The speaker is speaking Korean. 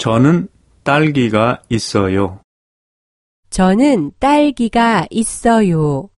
저는 딸기가 있어요. 저는 딸기가 있어요.